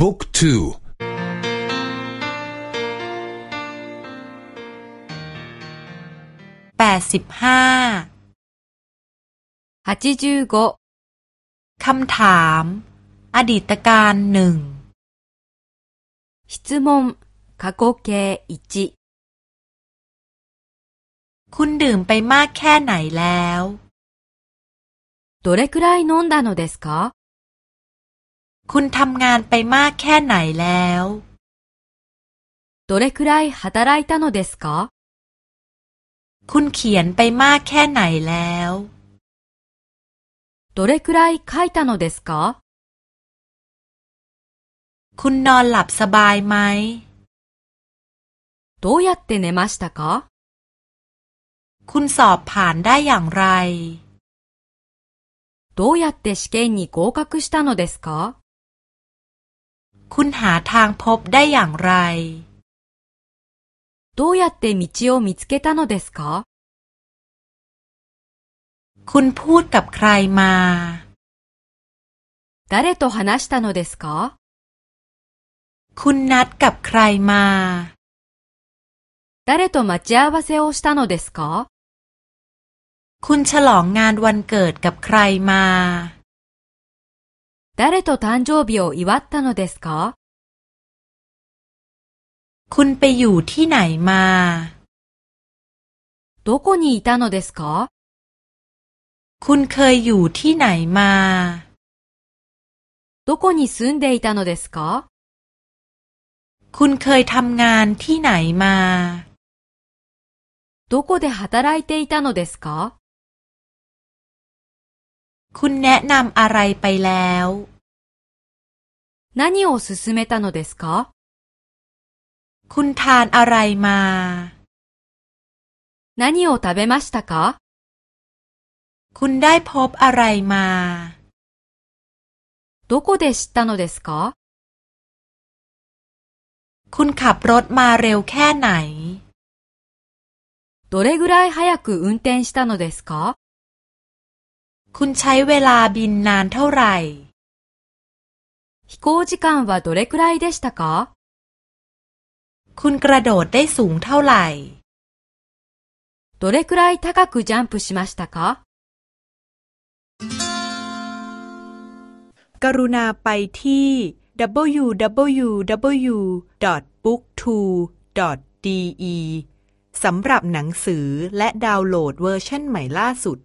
บุ๊กทูแปดสิบห้าคำถาม อดีตการหนึ่ง質問過去形1คุณดื่มไปมากแค่ไหนแล้วどれくらい飲んだのですか คุณทำงานไปมากแค่ไหนแล้วどれくらい働いたのですかคุณเขียนไปมากแค่ไหนแล้วどれくらい書いたのですかคุณนอนหลับสบายไหมどうやって寝ましたかคุณสอบผ่านได้อย่างไรどうやって試験に合格したのですか คุณหาทางพบได้อย่างไรどうやって道を見つけたのですかคุณพูดกับใครมา誰と話したのですかคุณนัดกับใครมา誰と待ち合わせをしたのですかคุณฉลองงานวันเกิดกับใครมา 誰と誕生日を祝ったのですかคุณไปอยู่ที่ไหนมาどこにいたのですかคุณเคยอยู่ที่ไหนมาどこに住んでいたのですかคุณเคยทำงานที่ไหนมาどこで働いていたのですかคุณแนะนำอะไรไปแล้ว 何を勧めたのですかคุณทานอะไรมา何を食べましたかคุณได้พบอะไรมาどこで知ったのですかคุณขับรถมาเร็วแค่ไหนどれぐらい早く運転したのですかคุณใช้เวลาบินนานเท่าไหร่ 飛行時間はどれくらいでしたかคุณกระโดดได้สูงเท่าไหร่どれくらい高くジャンプしましたかกรุณาไปที่ www.booktwo.de สำหรับหนังสือและดาวน์โหลดเวอร์ชันใหม่ล่าสุด